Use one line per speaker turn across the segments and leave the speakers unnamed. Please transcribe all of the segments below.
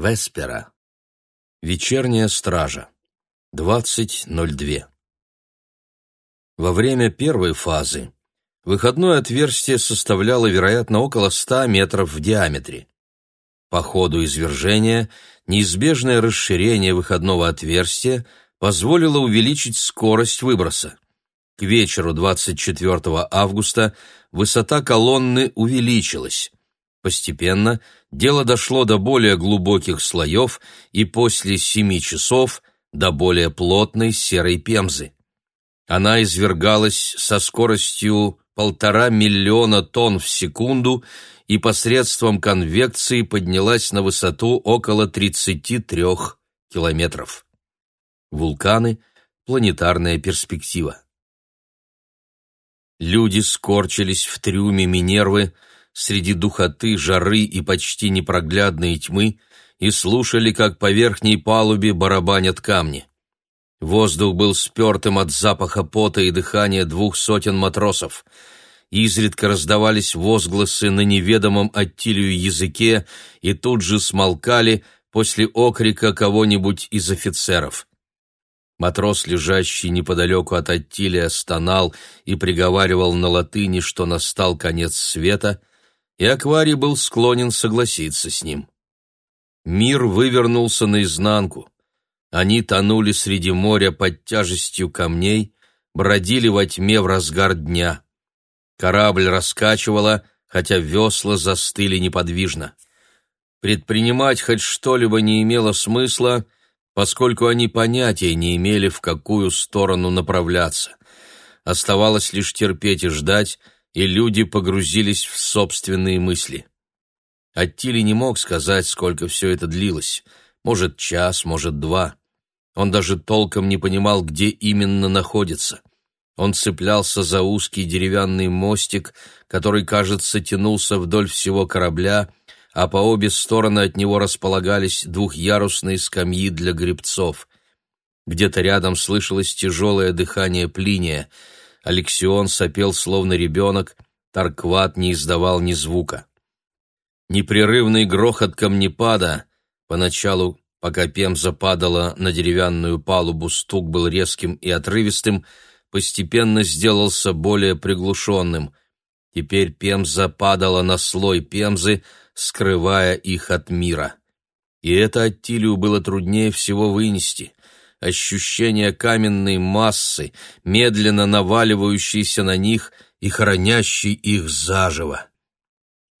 Веспера. Вечерняя стража. 20.02. Во время первой фазы выходное отверстие составляло, вероятно, около 100 метров в диаметре. По ходу извержения неизбежное расширение выходного отверстия позволило увеличить скорость выброса. К вечеру 24 августа высота колонны увеличилась. Постепенно дело дошло до более глубоких слоев и после семи часов до более плотной серой пемзы. Она извергалась со скоростью полтора миллиона тонн в секунду и посредством конвекции поднялась на высоту около 33 километров. Вулканы – планетарная перспектива. Люди скорчились в трюме Минервы среди духоты, жары и почти непроглядной тьмы и слушали, как по верхней палубе барабанят камни. Воздух был спертым от запаха пота и дыхания двух сотен матросов. Изредка раздавались возгласы на неведомом Аттилию языке и тут же смолкали после окрика кого-нибудь из офицеров. Матрос, лежащий неподалеку от Аттилия, стонал и приговаривал на латыни, что настал конец света, и Акварий был склонен согласиться с ним. Мир вывернулся наизнанку. Они тонули среди моря под тяжестью камней, бродили во тьме в разгар дня. Корабль раскачивало, хотя весла застыли неподвижно. Предпринимать хоть что-либо не имело смысла — поскольку они понятия не имели, в какую сторону направляться. Оставалось лишь терпеть и ждать, и люди погрузились в собственные мысли. Аттили не мог сказать, сколько все это длилось. Может, час, может, два. Он даже толком не понимал, где именно находится. Он цеплялся за узкий деревянный мостик, который, кажется, тянулся вдоль всего корабля, а по обе стороны от него располагались двухъярусные скамьи для гребцов. Где-то рядом слышалось тяжелое дыхание Плиния. Алексион сопел, словно ребенок, Таркват не издавал ни звука. Непрерывный грохот камнепада, поначалу, пока Пемза падала на деревянную палубу, стук был резким и отрывистым, постепенно сделался более приглушенным. Теперь Пемза падала на слой Пемзы, скрывая их от мира. И это Аттилию было труднее всего вынести. Ощущение каменной массы, медленно наваливающейся на них и хранящей их заживо.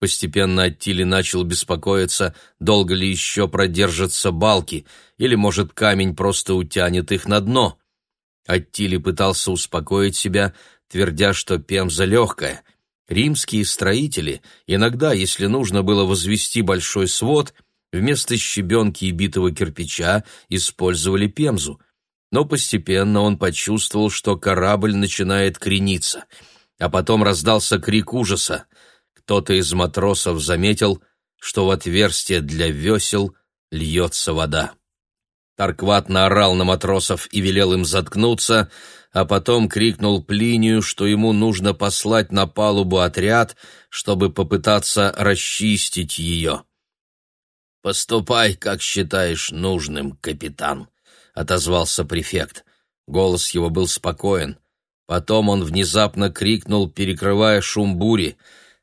Постепенно Аттили начал беспокоиться, долго ли еще продержатся балки, или, может, камень просто утянет их на дно. Аттили пытался успокоить себя, твердя, что Пемза легкая — Римские строители иногда, если нужно было возвести большой свод, вместо щебенки и битого кирпича использовали пемзу. Но постепенно он почувствовал, что корабль начинает крениться. А потом раздался крик ужаса. Кто-то из матросов заметил, что в отверстие для весел льется вода. Таркват наорал на матросов и велел им заткнуться, а потом крикнул Плинию, что ему нужно послать на палубу отряд, чтобы попытаться расчистить ее. «Поступай, как считаешь нужным, капитан», — отозвался префект. Голос его был спокоен. Потом он внезапно крикнул, перекрывая шум бури.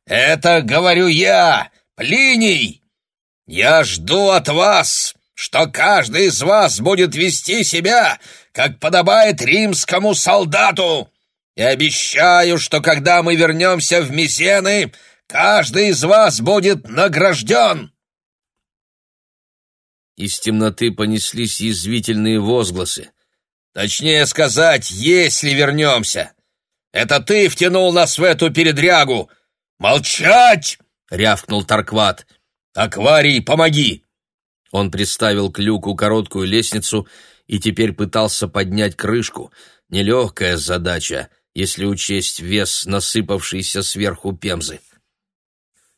«Это, говорю я, Плиний! Я жду от вас, что каждый из вас будет вести себя, как подобает римскому солдату, и обещаю, что когда мы вернемся в Месены, каждый из вас будет награжден!» Из темноты понеслись язвительные возгласы. «Точнее сказать, если вернемся! Это ты втянул нас в эту передрягу! Молчать!» — рявкнул Таркват. «Акварий, помоги!» Он приставил к люку короткую лестницу и теперь пытался поднять крышку. Нелегкая задача, если учесть вес насыпавшейся сверху пемзы.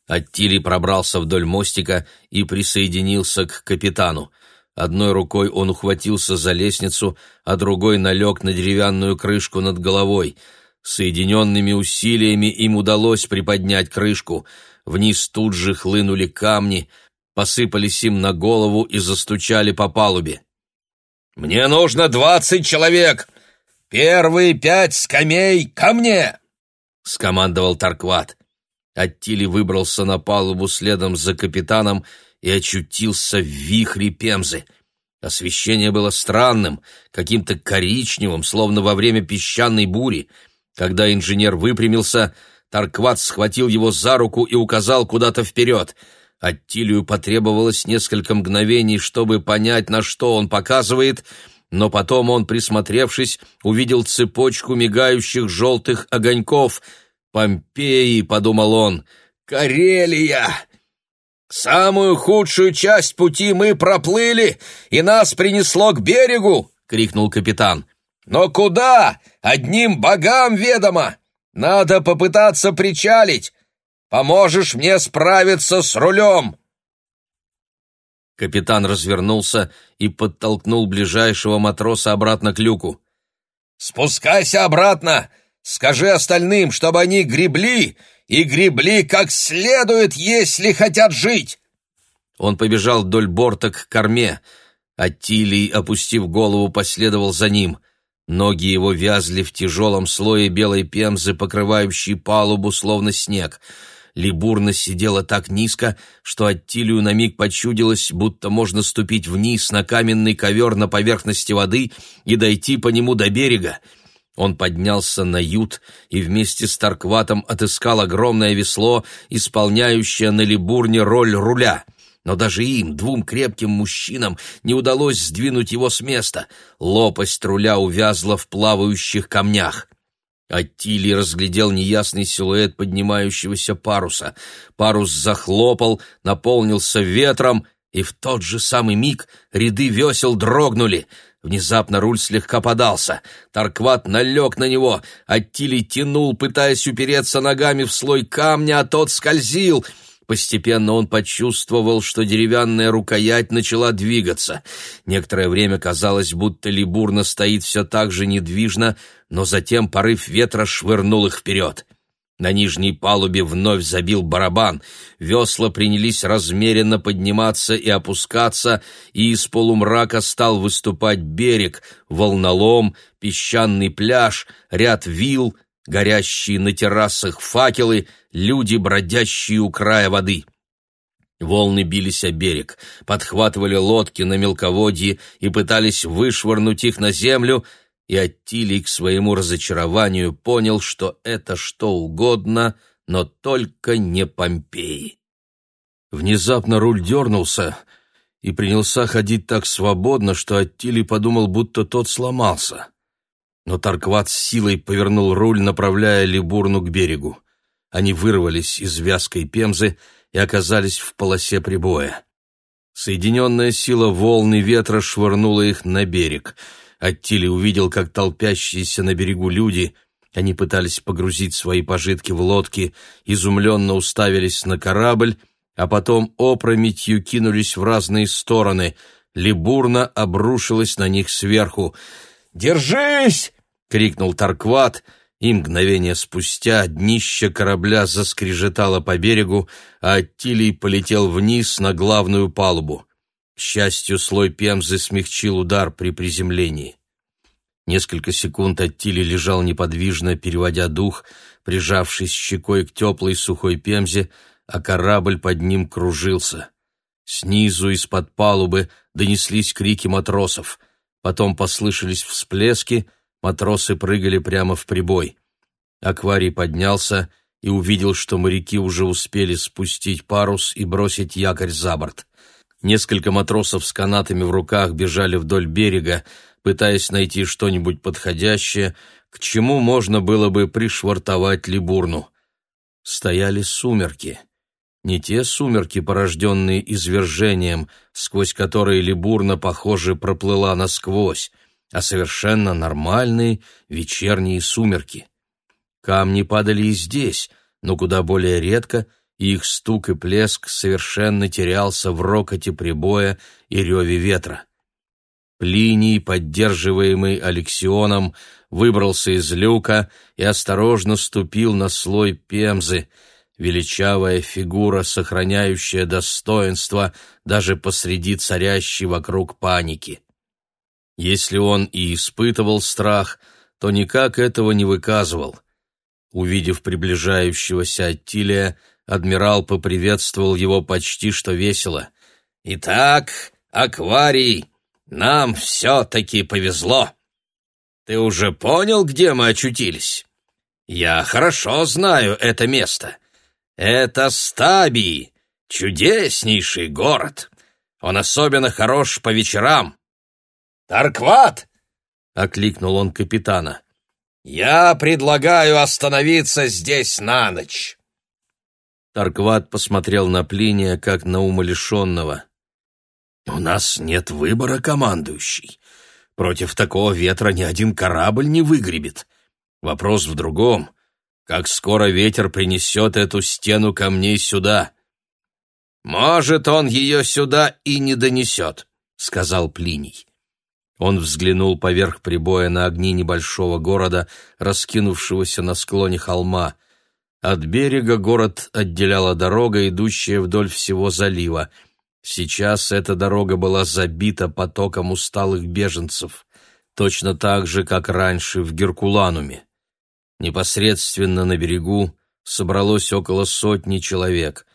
Аттили пробрался вдоль мостика и присоединился к капитану. Одной рукой он ухватился за лестницу, а другой налег на деревянную крышку над головой. Соединенными усилиями им удалось приподнять крышку. Вниз тут же хлынули камни — посыпались им на голову и застучали по палубе. «Мне нужно двадцать человек! Первые пять скамей ко мне!» — скомандовал Таркват. Аттили выбрался на палубу следом за капитаном и очутился в вихре пемзы. Освещение было странным, каким-то коричневым, словно во время песчаной бури. Когда инженер выпрямился, Таркват схватил его за руку и указал куда-то вперед. Аттилию потребовалось несколько мгновений, чтобы понять, на что он показывает, но потом он, присмотревшись, увидел цепочку мигающих желтых огоньков. «Помпеи», — подумал он, — «Карелия!» «Самую худшую часть пути мы проплыли, и нас принесло к берегу!» — крикнул капитан. «Но куда? Одним богам ведомо! Надо попытаться причалить! Поможешь мне справиться с рулем!» Капитан развернулся и подтолкнул ближайшего матроса обратно к люку. «Спускайся обратно! Скажи остальным, чтобы они гребли, и гребли как следует, если хотят жить!» Он побежал вдоль борта к корме. Аттилий, опустив голову, последовал за ним. Ноги его вязли в тяжелом слое белой пемзы, покрывающей палубу, словно снег. Либурна сидела так низко, что Аттилию на миг почудилось, будто можно ступить вниз на каменный ковер на поверхности воды и дойти по нему до берега. Он поднялся на ют и вместе с Таркватом отыскал огромное весло, исполняющее на либурне роль руля. Но даже им, двум крепким мужчинам, не удалось сдвинуть его с места. Лопасть руля увязла в плавающих камнях. Аттилий разглядел неясный силуэт поднимающегося паруса. Парус захлопал, наполнился ветром, и в тот же самый миг ряды весел дрогнули — Внезапно руль слегка подался. Таркват налег на него. Аттили тянул, пытаясь упереться ногами в слой камня, а тот скользил. Постепенно он почувствовал, что деревянная рукоять начала двигаться. Некоторое время казалось, будто Либурна стоит все так же недвижно, но затем порыв ветра швырнул их вперед. На нижней палубе вновь забил барабан. Весла принялись размеренно подниматься и опускаться, и из полумрака стал выступать берег, волнолом, песчаный пляж, ряд вил, горящие на террасах факелы, люди, бродящие у края воды. Волны бились о берег, подхватывали лодки на мелководье и пытались вышвырнуть их на землю — и Аттилий к своему разочарованию понял, что это что угодно, но только не Помпеи. Внезапно руль дернулся и принялся ходить так свободно, что Аттилий подумал, будто тот сломался. Но Таркват с силой повернул руль, направляя Либурну к берегу. Они вырвались из вязкой пемзы и оказались в полосе прибоя. Соединенная сила волны ветра швырнула их на берег — Аттили увидел, как толпящиеся на берегу люди, они пытались погрузить свои пожитки в лодки, изумленно уставились на корабль, а потом опрометью кинулись в разные стороны. Либурна обрушилась на них сверху. «Держись!» — крикнул Таркват, и мгновение спустя днище корабля заскрежетало по берегу, а Аттилий полетел вниз на главную палубу. Счастью, слой пемзы смягчил удар при приземлении. Несколько секунд Аттили лежал неподвижно, переводя дух, прижавшись щекой к теплой сухой пемзе, а корабль под ним кружился. Снизу из-под палубы донеслись крики матросов. Потом послышались всплески, матросы прыгали прямо в прибой. Акварий поднялся и увидел, что моряки уже успели спустить парус и бросить якорь за борт. Несколько матросов с канатами в руках бежали вдоль берега, пытаясь найти что-нибудь подходящее, к чему можно было бы пришвартовать Либурну. Стояли сумерки. Не те сумерки, порожденные извержением, сквозь которые Либурна, похоже, проплыла насквозь, а совершенно нормальные вечерние сумерки. Камни падали и здесь, но куда более редко — их стук и плеск совершенно терялся в рокоте прибоя и реве ветра. Плиний, поддерживаемый Алексионом, выбрался из люка и осторожно ступил на слой пемзы. величавая фигура, сохраняющая достоинство даже посреди царящей вокруг паники. Если он и испытывал страх, то никак этого не выказывал. Увидев приближающегося Аттилия, адмирал поприветствовал его почти что весело. «Итак, акварий, нам все-таки повезло. Ты уже понял, где мы очутились? Я хорошо знаю это место. Это Стабий, чудеснейший город. Он особенно хорош по вечерам. «Таркват!» — окликнул он капитана. «Я предлагаю остановиться здесь на ночь».
Таркват посмотрел на Плиния, как на умалишенного. «У нас нет выбора, командующий. Против такого ветра ни один корабль не выгребет. Вопрос в другом. Как скоро ветер принесет эту стену камней сюда?
Может, он ее сюда и не донесет, сказал Плиний.
Он взглянул поверх прибоя на огни небольшого города, раскинувшегося на склоне холма. От берега город отделяла дорога, идущая вдоль всего залива. Сейчас эта дорога была забита потоком усталых беженцев, точно так же, как раньше в Геркулануме. Непосредственно на берегу собралось около сотни человек.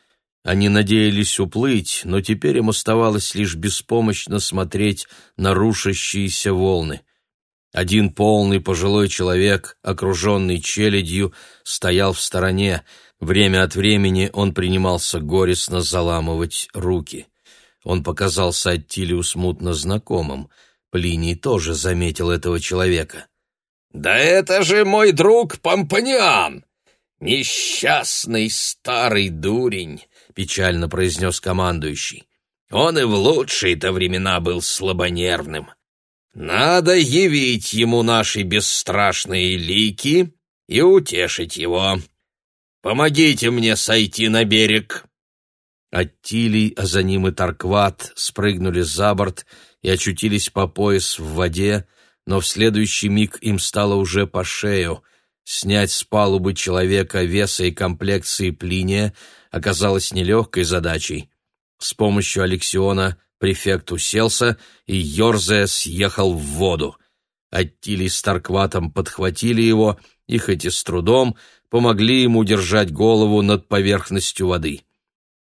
Они надеялись уплыть, но теперь им оставалось лишь беспомощно смотреть на рушащиеся волны. Один полный пожилой человек, окруженный челядью, стоял в стороне. Время от времени он принимался горестно заламывать руки. Он показался Аттилию смутно знакомым. Плиний тоже заметил этого человека.
«Да это же мой друг Помпаниан! Несчастный старый дурень!» — печально произнес командующий. «Он и в лучшие-то времена был слабонервным. Надо явить ему наши бесстрашные лики и утешить его. Помогите мне сойти на берег».
Аттилий, а за ним и Таркват спрыгнули за борт и очутились по пояс в воде, но в следующий миг им стало уже по шею. Снять с палубы человека веса и комплекции Плиния оказалось нелегкой задачей. С помощью Алексиона префект уселся и, ерзая, съехал в воду. Аттилий с Таркватом подхватили его и, хоть и с трудом, помогли ему держать голову над поверхностью воды.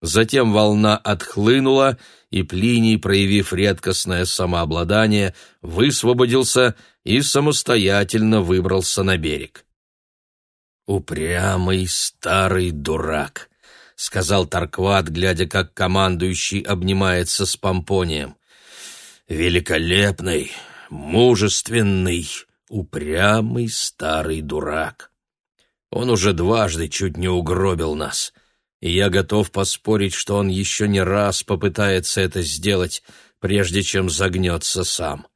Затем волна отхлынула, и Плиний, проявив редкостное самообладание, высвободился и самостоятельно выбрался на берег.
«Упрямый старый дурак», — сказал Таркват, глядя, как командующий обнимается с помпонием. «Великолепный, мужественный, упрямый старый дурак. Он уже дважды чуть не угробил нас» и я готов поспорить, что он еще не раз попытается это сделать, прежде чем загнется сам.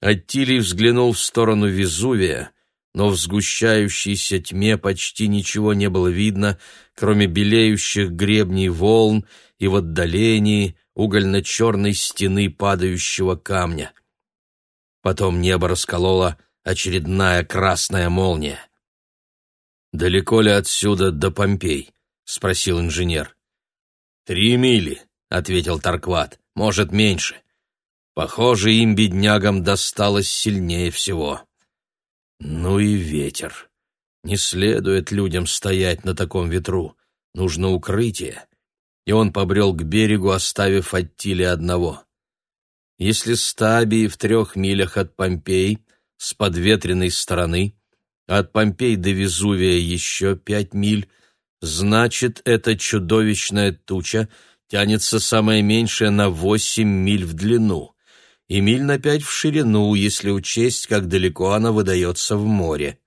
Аттилий взглянул в сторону Везувия, но в сгущающейся тьме почти ничего не было видно, кроме белеющих гребней волн и в отдалении угольно-черной стены падающего камня. Потом небо расколола очередная красная молния. Далеко ли отсюда до Помпей? — спросил инженер. «Три мили», — ответил Таркват, — «может, меньше. Похоже, им, беднягам, досталось сильнее всего». «Ну и ветер. Не следует людям стоять на таком ветру. Нужно укрытие». И он побрел к берегу, оставив Аттиле одного. Если Стабий в трех милях от Помпей, с подветренной стороны, а от Помпей до Везувия еще пять миль, Значит, эта чудовищная туча тянется самое меньшее на восемь миль в длину и миль на пять в ширину, если учесть, как далеко она выдается в море.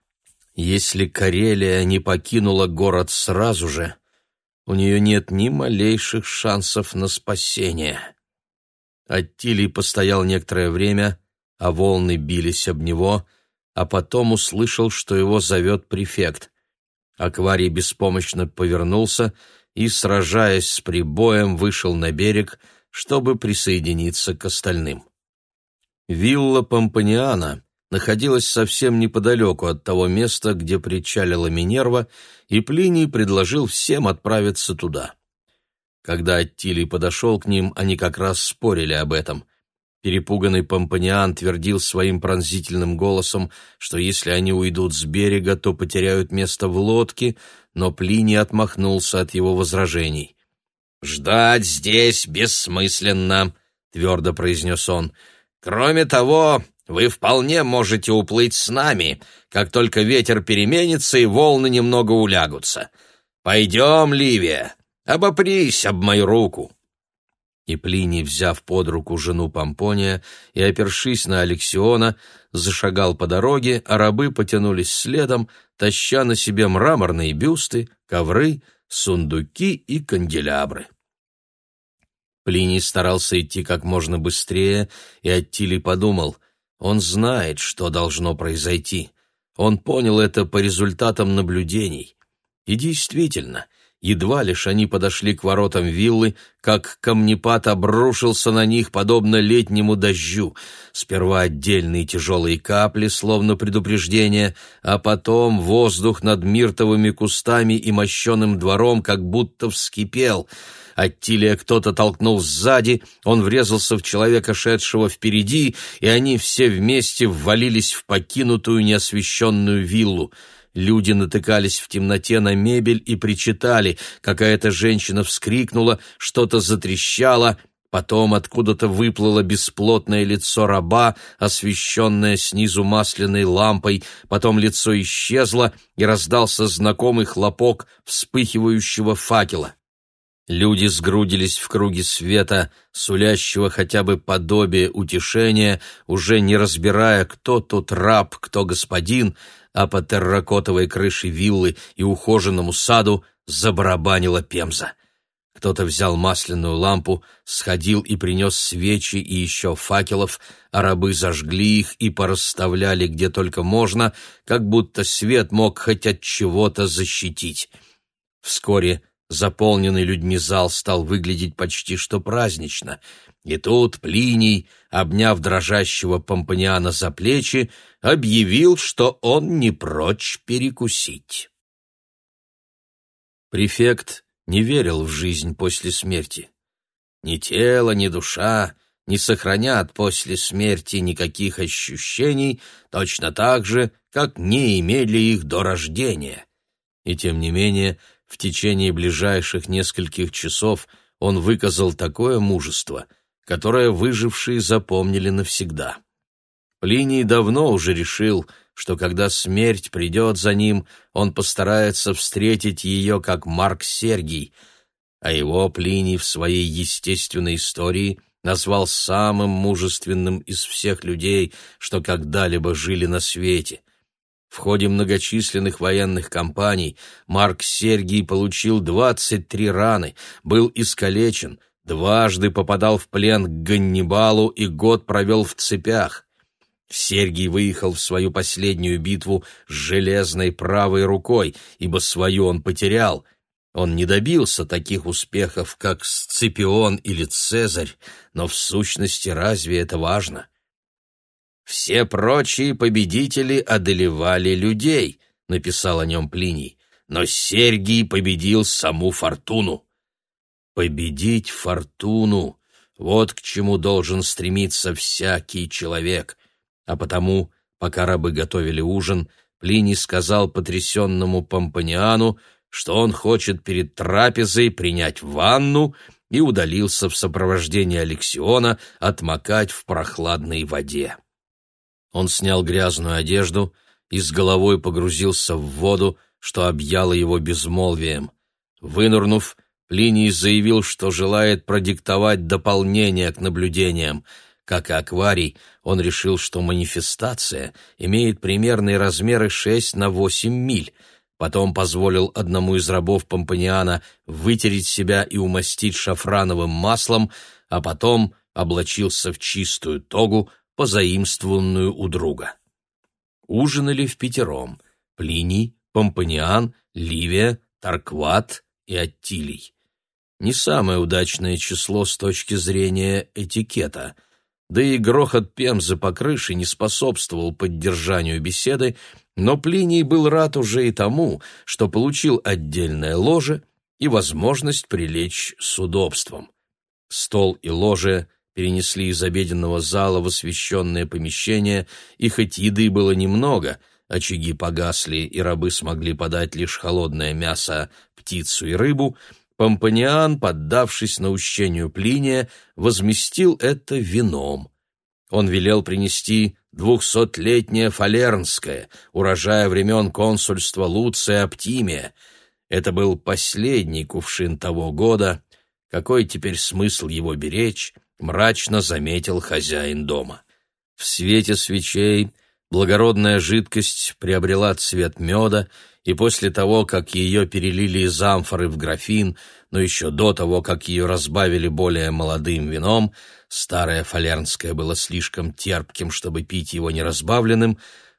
Если Карелия не покинула город сразу же, у нее нет ни малейших шансов на спасение. Аттилий постоял некоторое время, а волны бились об него, а потом услышал, что его зовет префект. Акварий беспомощно повернулся и, сражаясь с прибоем, вышел на берег, чтобы присоединиться к остальным. Вилла Помпаниана
находилась совсем неподалеку от того места, где причалила Минерва, и Плиний предложил всем отправиться туда. Когда Аттилий подошел к ним, они как раз спорили об этом. Перепуганный Помпаниан твердил своим пронзительным голосом, что если они уйдут с берега, то потеряют место в лодке, но Плиний отмахнулся от его возражений. «Ждать здесь бессмысленно», — твердо произнес он. «Кроме того, вы вполне можете уплыть с нами, как только ветер переменится и волны немного улягутся. Пойдем, Ливия, обопрись об мою руку». И Плиний, взяв под руку жену Помпония и опершись на Алексиона, зашагал по дороге, а рабы потянулись следом, таща на себе мраморные бюсты, ковры, сундуки и канделябры. Плиний старался идти как можно быстрее, и Аттилий подумал, он знает, что должно произойти. Он понял это по результатам наблюдений. И действительно, едва лишь они подошли к воротам виллы, как камнепад обрушился на них, подобно летнему дождю. Сперва отдельные тяжелые капли, словно предупреждение, а потом воздух над миртовыми кустами и мощеным двором как будто вскипел — Аттилия кто-то толкнул сзади, он врезался в человека, шедшего впереди, и они все вместе ввалились в покинутую неосвещенную виллу. Люди натыкались в темноте на мебель и причитали. Какая-то женщина вскрикнула, что-то затрещало, Потом откуда-то выплыло бесплотное лицо раба, освещенное снизу масляной лампой, потом лицо исчезло, и раздался знакомый хлопок вспыхивающего факела. Люди сгрудились в круге света, сулящего хотя бы подобие утешения, уже не разбирая, кто тут раб, кто господин, а по терракотовой крыше виллы и ухоженному саду забарабанила пемза. Кто-то взял масляную лампу, сходил и принес свечи и еще факелов, а рабы зажгли их и порасставляли где только можно, как будто свет мог хоть от чего-то защитить. Вскоре Заполненный людьми зал стал выглядеть почти что празднично, и тут Плиний, обняв дрожащего Помпаниана за плечи, объявил, что он не прочь перекусить. Префект не верил в жизнь после смерти. Ни тело, ни душа не сохранят после смерти никаких ощущений, точно так же, как не имели их до рождения. И тем не менее, в течение ближайших нескольких часов он выказал такое мужество, которое выжившие запомнили навсегда. Плиний давно уже решил, что когда смерть придет за ним, он постарается встретить ее как Марк Сергий, а его Плиний в своей естественной истории назвал самым мужественным из всех людей, что когда-либо жили на свете. В ходе многочисленных военных кампаний Марк Сергий получил 23 раны, был искалечен, дважды попадал в плен к Ганнибалу и год провел в цепях. Сергий выехал в свою последнюю битву с железной правой рукой, ибо свою он потерял. Он не добился таких успехов, как Сципион или Цезарь, но в сущности разве это важно? Все прочие победители одолевали людей, написал о нем Плиний, но Сергий победил саму фортуну. Победить фортуну — вот к чему должен стремиться всякий человек. А потому, пока рабы готовили ужин, Плиний сказал потрясенному Помпаниану, что он хочет перед трапезой принять ванну и удалился в сопровождении Алексиона отмокать в прохладной воде. Он снял грязную одежду и с головой погрузился в воду, что объяло его безмолвием. Вынурнув, Плиний заявил, что желает продиктовать дополнение к наблюдениям. Как и акварий, он решил, что манифестация имеет примерные размеры 6 на 8 миль. Потом позволил одному из рабов Помпаниана вытереть себя и умастить шафрановым маслом, а потом облачился в чистую тогу, позаимствованную у друга. Ужинали в пятером — Плиний, Помпаниан, Ливия, Таркват и Аттилий. Не самое удачное число с точки зрения этикета. да и грохот пемзы по крыше не способствовал поддержанию беседы, но Плиний был рад уже и тому, что получил отдельное ложе и возможность прилечь с удобством. Стол и ложе перенесли из обеденного зала в освещенное помещение, и хоть еды было немного, очаги погасли, и рабы смогли подать лишь холодное мясо, птицу и рыбу, Помпаниан, поддавшись наущению Плиния, возместил это вином. Он велел принести двухсотлетнее фалернское, урожая времен консульства Луция Оптимия. Это был последний кувшин того года. Какой теперь смысл его беречь, мрачно заметил хозяин дома. В свете свечей благородная жидкость приобрела цвет меда, и после того, как ее перелили из амфоры в графин, но еще до того, как ее разбавили более молодым вином, старое фалернское было слишком терпким, чтобы пить его неразбавленным,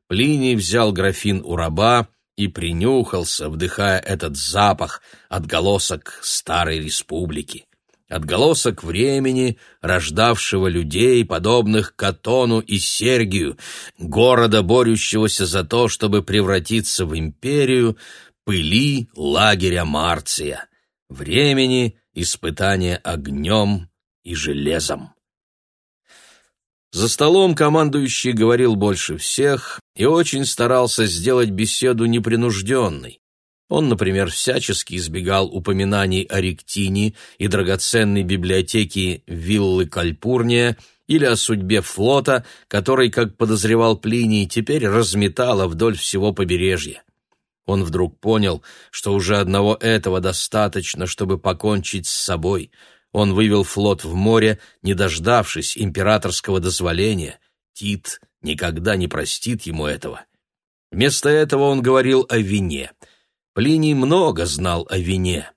Плиний взял графин у раба и принюхался, вдыхая этот запах, отголосок старой республики отголосок времени, рождавшего людей, подобных Катону и Сергию, города, борющегося за то, чтобы превратиться в империю, пыли лагеря Марция, времени испытания огнем и железом. За столом командующий говорил больше всех и очень старался сделать беседу непринужденной. Он, например, всячески избегал упоминаний о Ректине и драгоценной библиотеке виллы Кальпурния или о судьбе флота, который, как подозревал Плиний, теперь разметало вдоль всего побережья. Он вдруг понял, что уже одного этого достаточно, чтобы покончить с собой. Он вывел флот в море, не дождавшись императорского дозволения. Тит никогда не простит ему этого. Вместо этого он говорил о вине — Плиний много знал о вине.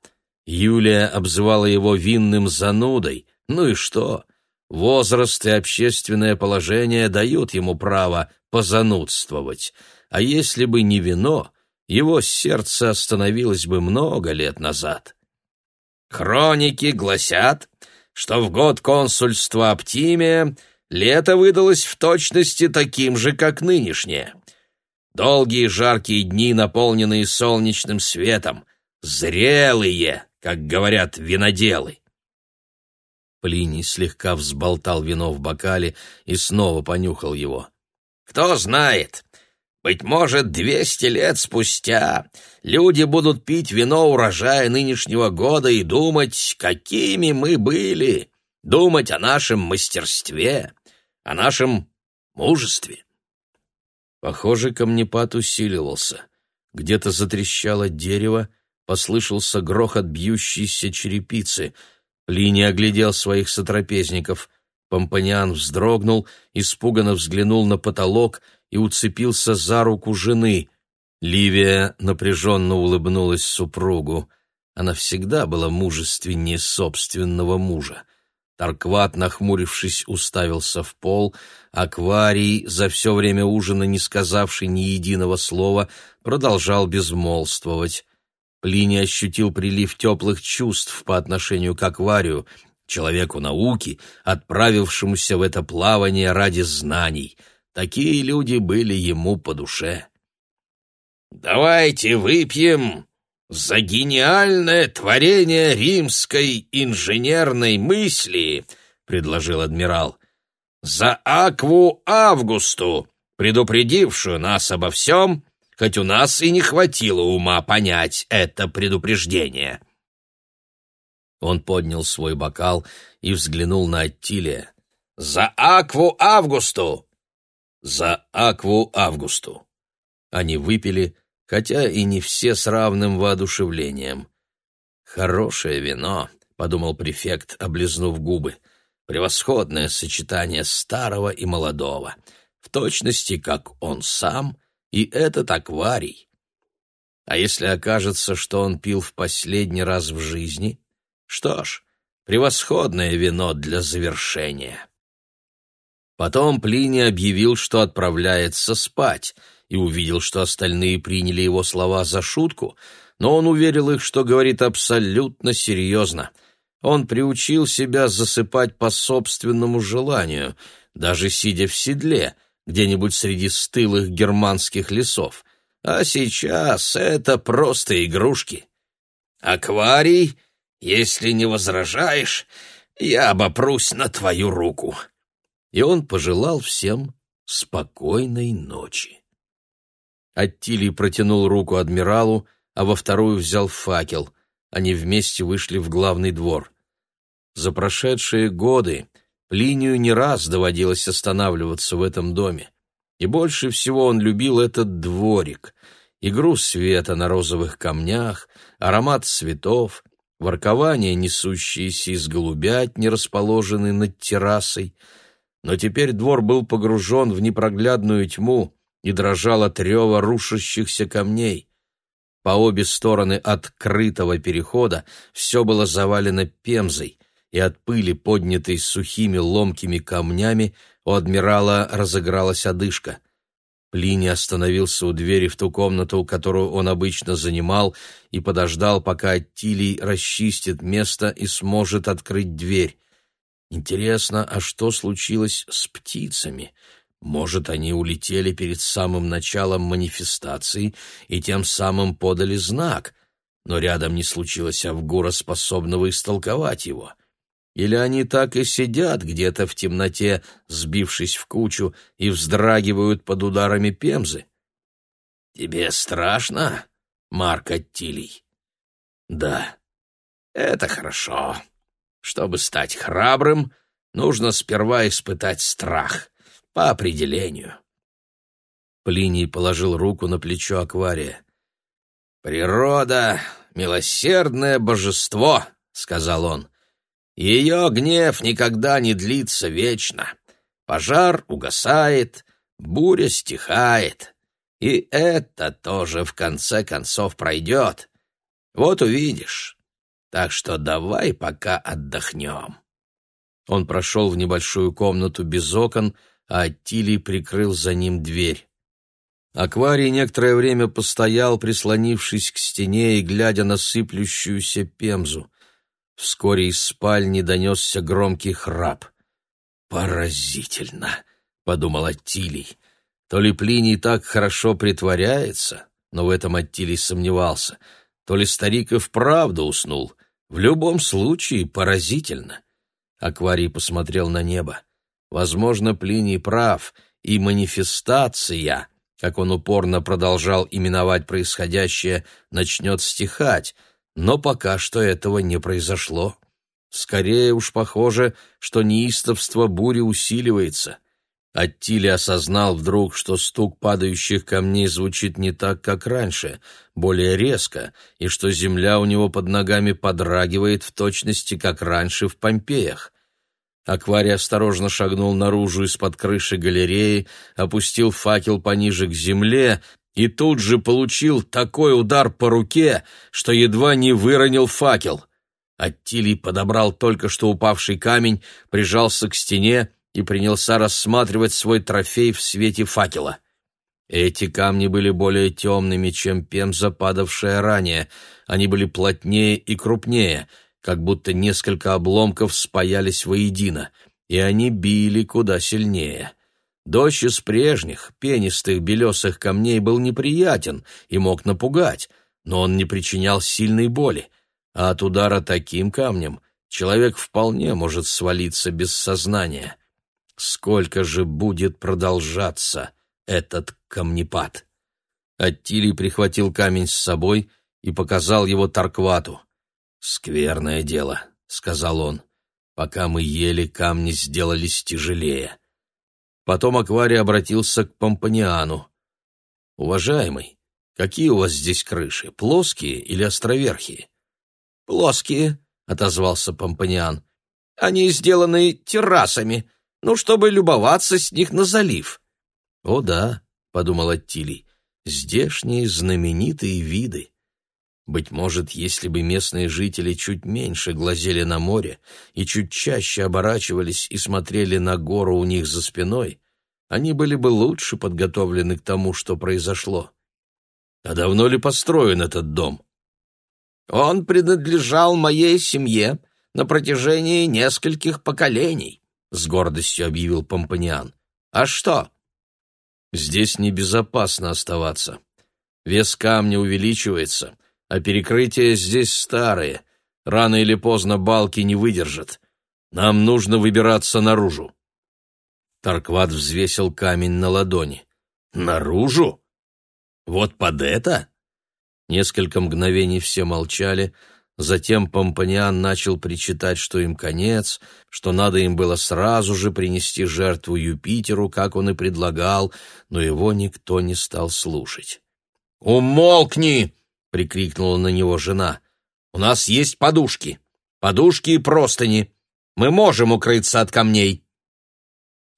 Юлия обзывала его винным занудой. Ну и что? Возраст и общественное положение дают ему право позанудствовать. А если бы не вино, его сердце остановилось бы много лет назад. Хроники гласят, что в год консульства Оптимия лето выдалось в точности таким же, как нынешнее. Долгие жаркие дни, наполненные солнечным светом, зрелые, как говорят виноделы. Плиний слегка взболтал вино в бокале и снова понюхал его. «Кто знает, быть может, двести лет спустя люди будут пить вино урожая нынешнего года и думать, какими мы были, думать о нашем мастерстве, о нашем мужестве. Похоже, камнепад усиливался. Где-то затрещало дерево, послышался грохот бьющейся черепицы. Плиний оглядел своих сотрапезников. Помпаниан вздрогнул, испуганно взглянул на потолок и уцепился за руку жены. Ливия напряженно улыбнулась супругу. Она всегда была мужественнее собственного мужа. Таркват, нахмурившись, уставился в пол. Акварий, за все время ужина не сказавший ни единого слова, продолжал безмолвствовать. Плиний ощутил прилив теплых чувств по отношению к Акварию, человеку науки, отправившемуся в это плавание ради знаний. Такие люди были ему по душе. «Давайте выпьем за гениальное творение римской инженерной мысли, предложил адмирал. За Акву Августу, предупредившую нас обо всем, хоть у нас и не хватило ума понять это предупреждение. Он поднял свой бокал и взглянул на Аттилия. «За Акву Августу!» «За Акву Августу!» Они выпили, хотя и не все с равным воодушевлением. «Хорошее вино», — подумал префект, облизнув губы. «Превосходное сочетание старого и молодого, в точности, как он сам и этот акварий. А если окажется, что он пил в последний раз в жизни? Что ж, превосходное вино для завершения». Потом Плиний объявил, что отправляется спать — и увидел, что остальные приняли его слова за шутку, но он уверил их, что говорит абсолютно серьезно. Он приучил себя засыпать по собственному желанию,
даже сидя в седле, где-нибудь среди стылых германских лесов. А сейчас это просто игрушки. Акварий, если не возражаешь, я обопрусь на твою руку. И он пожелал всем спокойной ночи. Аттилий протянул руку адмиралу, а во вторую взял факел. Они вместе вышли в главный двор. За прошедшие годы Плинию не раз доводилось останавливаться в этом доме. И больше всего он любил этот дворик. Игру света на розовых камнях, аромат цветов, воркование, несущиеся из голубятни, расположенной над террасой. Но теперь двор был погружен в непроглядную тьму и дрожал от рева рушащихся камней. По обе стороны открытого перехода все было завалено пемзой, и от пыли, поднятой сухими ломкими камнями, у адмирала разыгралась одышка. Плиний остановился у двери в ту комнату, которую он обычно занимал, и подождал, пока Аттилий расчистит место и сможет открыть дверь. Интересно, а что случилось с птицами? Может, они улетели перед самым началом манифестации и тем самым подали знак, но рядом не случилось Авгура, способного истолковать его. Или они так и сидят где-то в темноте, сбившись в кучу, и вздрагивают под ударами пемзы? Тебе страшно, Марк Аттилий? Да, это хорошо. Чтобы стать храбрым, нужно сперва испытать страх, по определению. Плиний положил руку на плечо аквария. «Природа — милосердное божество», — сказал он. Ее гнев никогда не длится вечно. Пожар угасает, буря стихает. И это тоже в конце концов пройдет. Вот увидишь. Так что давай пока отдохнем. Он прошел в небольшую комнату без окон, а Аттилий прикрыл за ним дверь. Акварий некоторое время постоял, прислонившись к стене и глядя на сыплющуюся пемзу. Вскоре из спальни донесся громкий храп. «Поразительно!» — подумал Аттилий. То ли Плиний так хорошо притворяется, но в этом Аттилий сомневался, то ли старик и вправду уснул. В любом случае поразительно. Акварий посмотрел на небо. Возможно, Плиний прав, и манифестация, как он упорно продолжал именовать происходящее, начнет стихать — но пока что этого не произошло. Скорее уж похоже, что неистовство бури усиливается. Аттили осознал вдруг, что стук падающих камней звучит не так, как раньше, более резко, и что земля у него под ногами подрагивает в точности, как раньше в Помпеях. Акварий осторожно шагнул наружу из-под крыши галереи, опустил факел пониже к земле и тут же получил такой удар по руке, что едва не выронил факел. Аттилий подобрал только что упавший камень, прижался к стене и принялся рассматривать свой трофей в свете факела. Эти камни были более темными, чем пемза, падавшая ранее. Они были плотнее и крупнее, как будто несколько обломков спаялись воедино, и они били куда сильнее. Дождь из прежних, пенистых белесых камней был неприятен и мог напугать, но он не причинял сильной боли, а от удара таким камнем человек вполне может свалиться без сознания. Сколько же будет продолжаться этот камнепад? Аттилий прихватил камень с собой и показал его Тарквату. «Скверное дело», — сказал он. «Пока мы ели, камни сделались тяжелее». Потом акварий обратился к Помпаниану. «Уважаемый, какие у вас здесь крыши, плоские или островерхие?» «Плоские», — отозвался Помпаниан. «Они сделаны террасами, ну, чтобы любоваться с них на залив». «О да», — подумал Аттилий, — «здешние знаменитые виды». Быть может, если бы местные жители чуть меньше глазели на море и чуть чаще оборачивались и смотрели на гору у них за спиной, они были бы лучше подготовлены к тому, что произошло. А давно ли построен этот дом? Он принадлежал моей семье на протяжении нескольких поколений, —
с гордостью объявил Помпаниан. «А что?» «Здесь небезопасно оставаться. Вес камня увеличивается, а перекрытия здесь старые. Рано или поздно балки не выдержат. Нам нужно выбираться наружу». Таркват взвесил камень на ладони. «Наружу? Вот под это?» Несколько мгновений все молчали, затем Помпаниан начал причитать, что им конец, что надо им было сразу же принести жертву Юпитеру, как он и предлагал, но его никто не стал слушать. «Умолкни!» — прикрикнула на него жена. «У нас есть подушки, подушки и простыни. Мы можем укрыться от камней».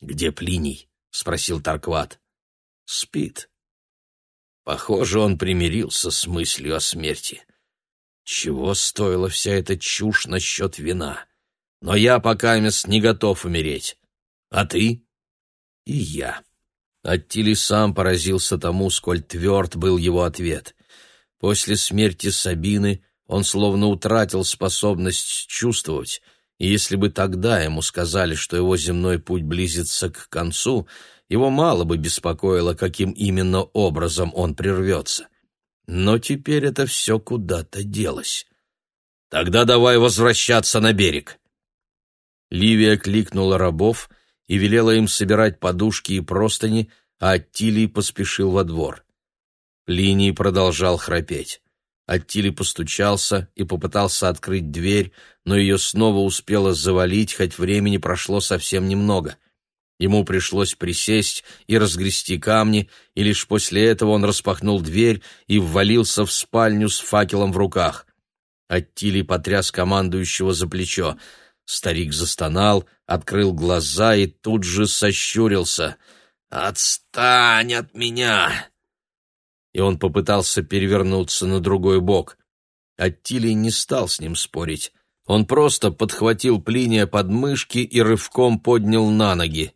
«Где Плиний?» — спросил Таркват. «Спит», Похоже, он примирился с мыслью о смерти. Чего стоила вся эта чушь насчет вина? Но я пока мест не готов умереть. А ты? И я. Аттили сам поразился тому, сколь тверд был его ответ. После смерти Сабины он словно утратил способность чувствовать, и если бы тогда ему сказали, что его земной путь близится к концу, его мало бы беспокоило, каким именно образом он прервется. Но теперь это все куда-то делось. «Тогда давай возвращаться на берег!» Ливия кликнула рабов и велела им собирать подушки и простыни, а Аттилий поспешил во двор. Плиний продолжал храпеть. Аттили постучался и попытался открыть дверь, но ее снова успело завалить, хоть времени прошло совсем немного. Ему пришлось присесть и разгрести камни, и лишь после этого он распахнул дверь и ввалился в спальню с факелом в руках. Аттили потряс командующего за плечо. Старик застонал, открыл глаза и тут же сощурился. «Отстань от меня!» И он попытался перевернуться на другой бок. Аттилий не стал с ним спорить. Он просто подхватил Плиния под мышки и рывком поднял на ноги.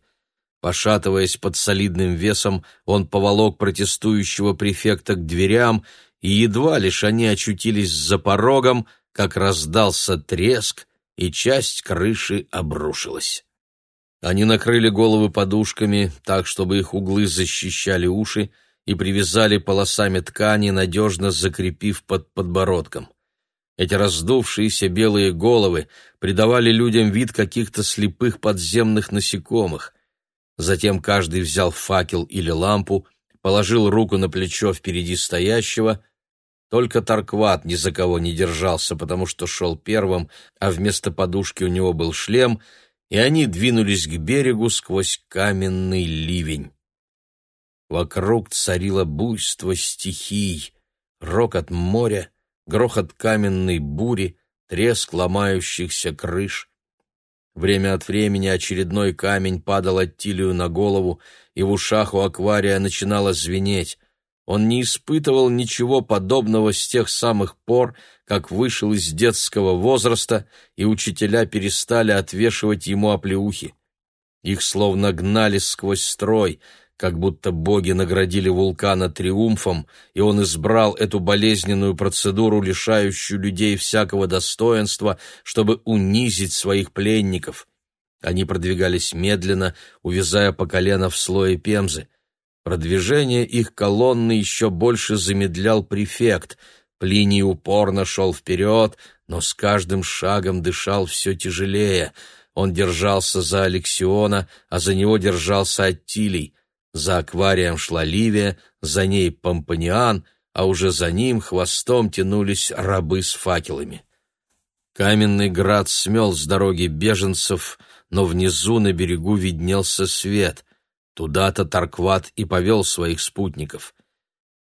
Пошатываясь под солидным весом, он поволок протестующего префекта к дверям, и едва лишь они очутились за порогом, как раздался треск, и часть крыши обрушилась. Они накрыли головы подушками так, чтобы их углы защищали уши, и привязали полосами ткани, надежно закрепив под подбородком. Эти раздувшиеся белые головы придавали людям вид каких-то слепых подземных насекомых. Затем каждый взял факел или лампу, положил руку на плечо впереди стоящего. Только Таркват ни за кого не держался, потому что шел первым, а вместо подушки у него был шлем, и они двинулись к берегу сквозь каменный ливень. Вокруг царило буйство стихий, рокот моря, грохот каменной бури, треск ломающихся крыш. Время от времени очередной камень падал Аттилию на голову, и в ушах у аквария начинало звенеть. Он не испытывал ничего подобного с тех самых пор, как вышел из детского возраста, и учителя перестали отвешивать ему оплеухи. Их словно гнали сквозь строй, как будто боги наградили вулкана триумфом, и он избрал эту болезненную процедуру, лишающую людей всякого достоинства, чтобы унизить своих пленников. Они продвигались медленно, увязая по колено в слое пемзы. Продвижение их колонны еще больше замедлял префект. Плиний упорно шел вперед, но с каждым шагом дышал все тяжелее. Он держался за Алексиона, а за него держался Аттилий. За акварием шла Ливия, за ней Помпаниан, а уже за ним хвостом тянулись рабы с факелами. Каменный град смел с дороги беженцев, но внизу на берегу виднелся свет. Туда-то Таркват и повел своих спутников.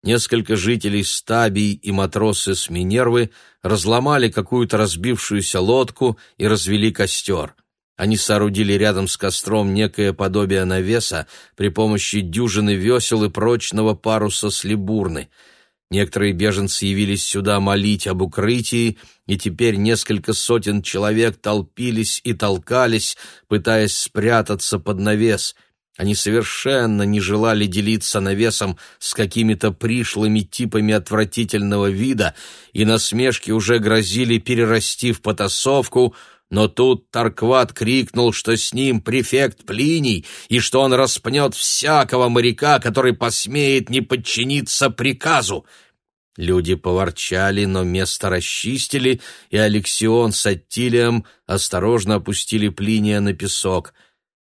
Несколько жителей Стабий и матросы с Минервы разломали какую-то разбившуюся лодку и развели костер — они соорудили рядом с костром некое подобие навеса при помощи дюжины весел и прочного паруса с либурны. Некоторые беженцы явились сюда молить об укрытии, и теперь несколько сотен человек толпились и толкались, пытаясь спрятаться под навес. Они совершенно не желали делиться навесом с какими-то пришлыми типами отвратительного вида, и насмешки уже грозили перерасти в потасовку — но тут Таркват крикнул, что с ним префект Плиний, и что он распнет всякого моряка, который посмеет не подчиниться приказу. Люди поворчали, но место расчистили, и Алексион с Аттилием осторожно опустили Плиния на песок.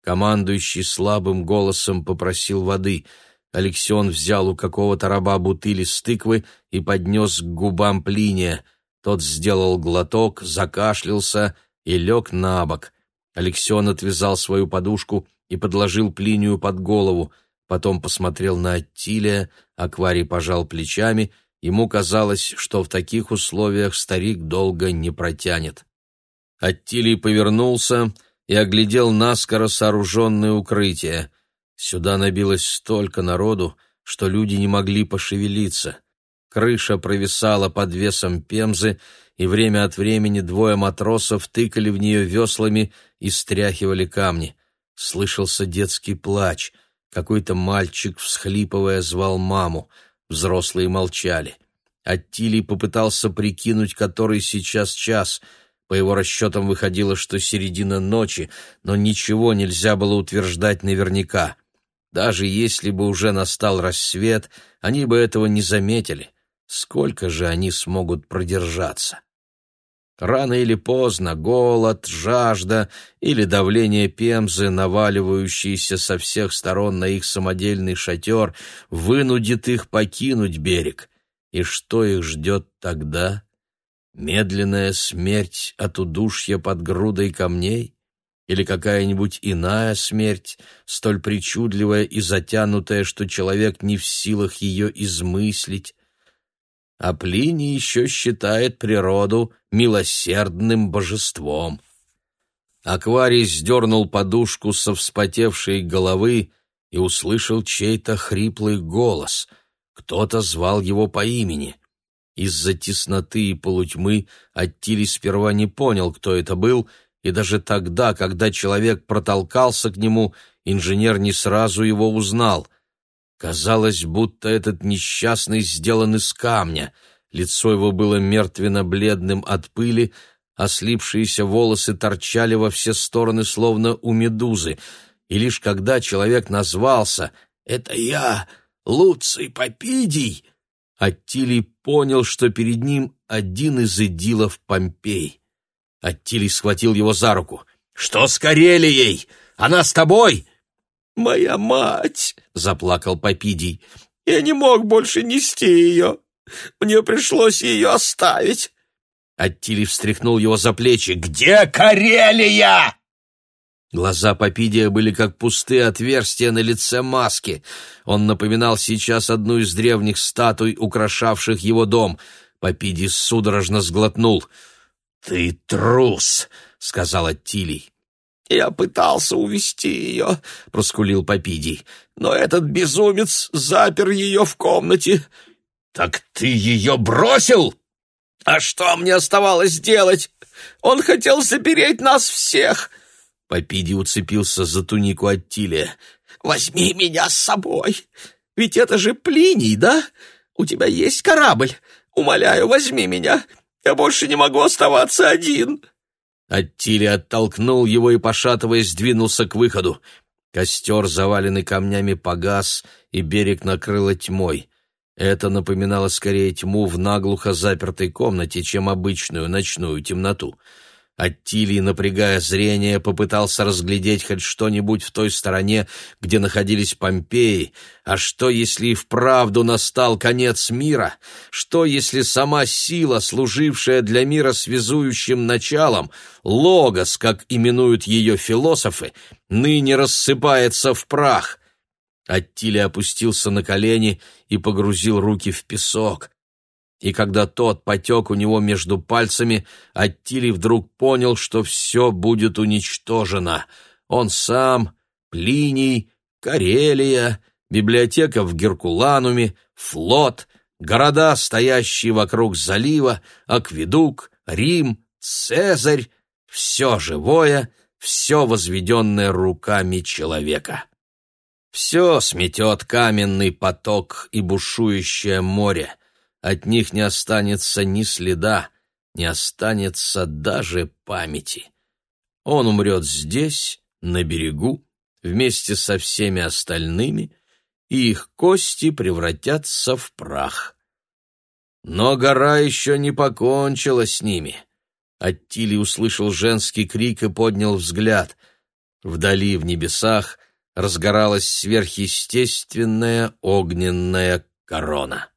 Командующий слабым голосом попросил воды. Алексион взял у какого-то раба бутыли с тыквы и поднес к губам Плиния. Тот сделал глоток, закашлялся и лег на бок. Алексион отвязал свою подушку и подложил Плинию под голову. Потом посмотрел на Аттилия, акварий пожал плечами — Ему казалось, что в таких условиях старик долго не протянет. Аттилий повернулся и оглядел наскоро сооруженное укрытие. Сюда набилось столько народу, что люди не могли пошевелиться. Крыша провисала под весом пемзы, и время от времени двое матросов тыкали в нее веслами и стряхивали камни. Слышался детский плач. Какой-то мальчик, всхлипывая, звал маму — Взрослые молчали. Аттилий попытался прикинуть, который сейчас час. По его расчетам выходило, что середина ночи, но ничего нельзя было утверждать наверняка. Даже если бы уже настал рассвет, они бы этого не заметили. Сколько же они смогут продержаться? Рано или поздно голод, жажда или давление пемзы, наваливающиеся со всех сторон на их самодельный шатер, вынудит их покинуть берег. И что их ждет тогда? Медленная смерть от удушья под грудой камней? Или какая-нибудь иная смерть, столь причудливая и затянутая, что человек не в силах ее измыслить? А Плиний еще считает природу милосердным божеством. Акварий сдернул подушку со вспотевшей головы и услышал чей-то хриплый голос. Кто-то звал его по имени. Из-за тесноты и полутьмы Аттили сперва не понял, кто это был, и даже тогда, когда человек протолкался к нему, инженер не сразу его узнал — Казалось, будто этот несчастный сделан из камня. Лицо его было мертвенно-бледным от пыли, а слипшиеся волосы торчали во все стороны, словно у медузы. И лишь когда человек назвался «Это я, Луций Попидий», Аттилий понял, что перед ним один из идилов Помпей. Аттилий схватил его за руку. «Что с Карелией? Она с тобой?»
«Моя мать!» — заплакал Попидий. «Я не мог больше нести ее. Мне пришлось ее оставить».
Аттили встряхнул его за плечи. «Где Карелия?» Глаза Попидия были как пустые отверстия на лице маски. Он напоминал сейчас одну из древних статуй, украшавших его дом. Попидий судорожно сглотнул. «Ты трус!» — сказал Аттилий.
«Я пытался увести ее», — проскулил Попидий, «но этот безумец запер ее в комнате».
«Так ты ее бросил?»
«А что мне оставалось делать? Он хотел запереть нас всех!»
Попидий уцепился за тунику Аттилия.
«Возьми меня с собой! Ведь это же Плиний, да? У тебя есть корабль. Умоляю, возьми меня. Я больше не могу оставаться один!»
Аттили оттолкнул его и, пошатываясь, двинулся к выходу. Костер, заваленный камнями, погас, и берег накрыло тьмой. Это напоминало скорее тьму в наглухо запертой комнате, чем обычную ночную темноту. Аттилий, напрягая зрение, попытался разглядеть хоть что-нибудь в той стороне, где находились Помпеи. А что, если и вправду настал конец мира? Что, если сама сила, служившая для мира связующим началом, логос, как именуют ее философы, ныне рассыпается в прах? Аттилий опустился на колени и погрузил руки в песок и когда тот потек у него между пальцами, Аттилий вдруг понял, что все будет уничтожено. Он сам, Плиний, Карелия, библиотека в Геркулануме, флот, города, стоящие вокруг залива, акведук, Рим, Цезарь — все живое, все возведенное руками человека. Все сметет каменный поток и бушующее море — от них не останется ни следа, не останется даже памяти. Он умрет здесь, на берегу, вместе со всеми остальными, и их кости превратятся в прах. Но гора еще не покончила с ними. Аттили услышал женский крик и поднял взгляд. Вдали, в небесах, разгоралась сверхъестественная огненная корона.